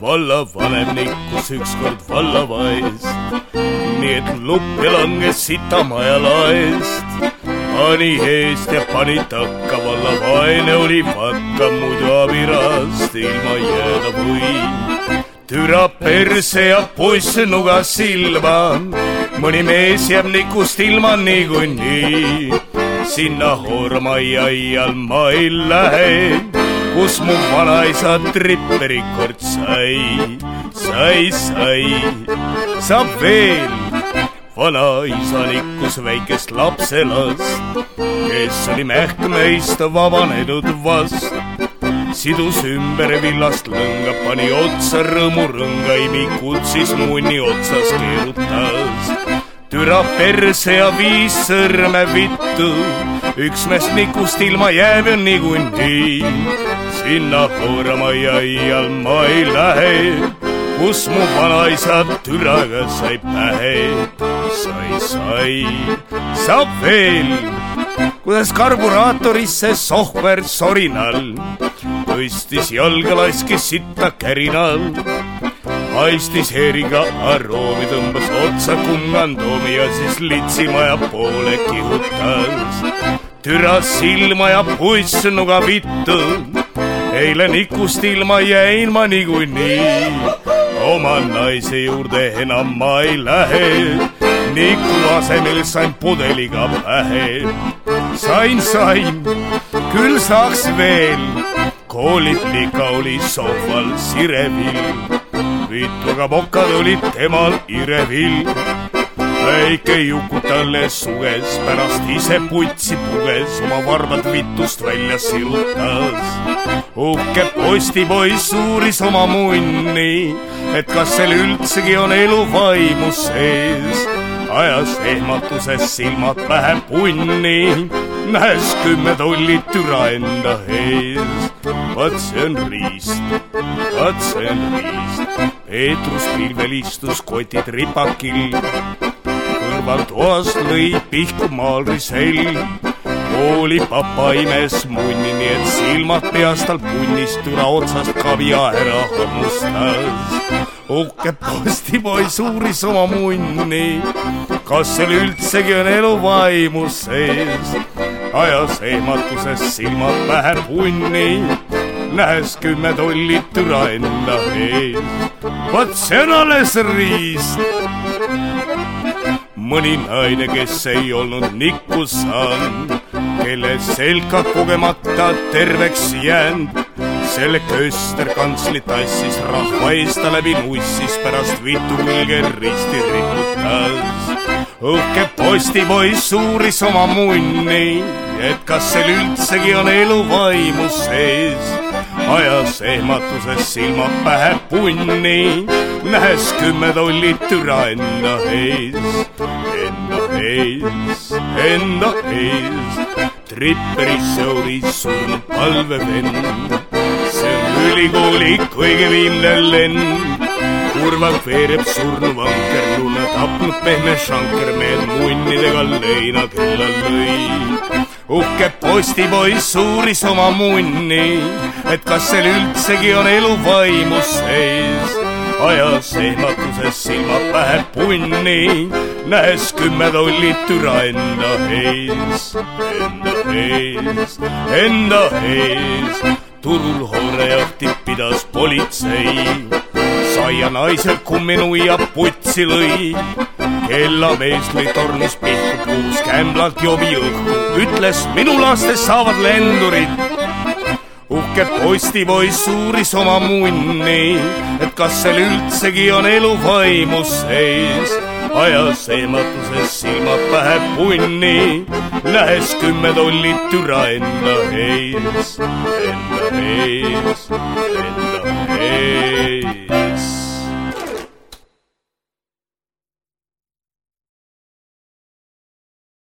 vallavanem nikkus ükskord vallava eest, nii et luppi langes sitamaja laest. pani eest ja pani takka, vallavaene oli vakka, muidu abirast ilma jääda või. türa perse ja puss nugas silma, mõni mees jääb nikust ilma niikuinii. sinna hoormajja iial ma ei lähe kus mu vanaisa tripperi kord sai, sai, sai, saab veel. vanaisa nikkus väikest lapselast, kes oli mähkmeist vabanenud vast. Sidus ümber villast lõnga, pani otsa rõõmurõnga, imi kutsis munni otsas keerutas. türa perse ja viis sõrme vittu, üks meest nikust ilma jääb ju niikuinii sinna hooramajja iial ma ei lähe, kus mu vanaisa türaga sai pähe. sai, sai, saab veel, kuidas karburaatorisse sohver sorinal tõstis jalga, laskis sitta kärinal haistis heeriga aroomi, tõmbas otsa kungandoomi ja siis litsimaja poole kihutas. türas silma ja puss nuga vittu eile nikust ilma jäin ma niikuinii. oma naise juurde enam ma ei lähe, niku asemel sain pudeliga pähe. sain, sain, küll saaks veel, kooliplika oli sohval sirevil, vittuga mokad olid temal irevil väike Juku talle suges, pärast ise putsi puges, oma varbad vitust välja sirutas. uhke postipoiss uuris oma munni, et kas seal üldsegi on elu vaimus sees. Ajas ehmatuses silmad pähe punni, nähes kümme tolli türa enda ees. vaat see on riist, vaat see on riist. Peetrus pilvel istus kotid ripakil kõrvaltoast lõi pihku maalris hell. koolipapa imes munni, nii et silmad peas tal punnist türa otsast kavia ära hammustas. Uhke postipoiss uuris oma munni, kas seal üldsegi on elu vaimus sees. ajas ehmatuses silmad pähe punni, nähes kümme tolli türa enda ees. vot see on alles riist mõni naine, kes ei olnud nikku saanud, kelle selga kogemata terveks jäänud. Selle kösterkantsli tassis rahva eest ta läbi nussis, pärast vitu külge risti riputas. uhke postipoiss uuris oma munni, et kas seal üldsegi on elu vaimus sees ajas ehmatuses silmad pähe punni, nähes kümme tolli türa enda ees, enda ees, enda ees. tripperisse oli surnud palvevend, ülikooli kõige viimne lend kurvalt veereb surnu vanker, luna tapnud pehme šankermees munnidega leina kella lõi uhke postipoiss uuris oma munni, et kas seal üldsegi on elu vaimus sees. ajas ehmatuses silmad pähe punni, nähes kümme tolli türa enda ees, enda ees, enda ees. Turul hoorejahti pidas politsei, saia naisel kumminuia putsi lõi kellamees lõi tornis pihku puus, kämblalt jobi õhku, ütles minu lastest saavad lendurid. uhke postipoiss uuris oma munni, et kas seal üldsegi on elu vaimus sees. ajas ehmatuses silmad pähe punni, nähes kümme tolli türa enda ees, enda ees, enda ees.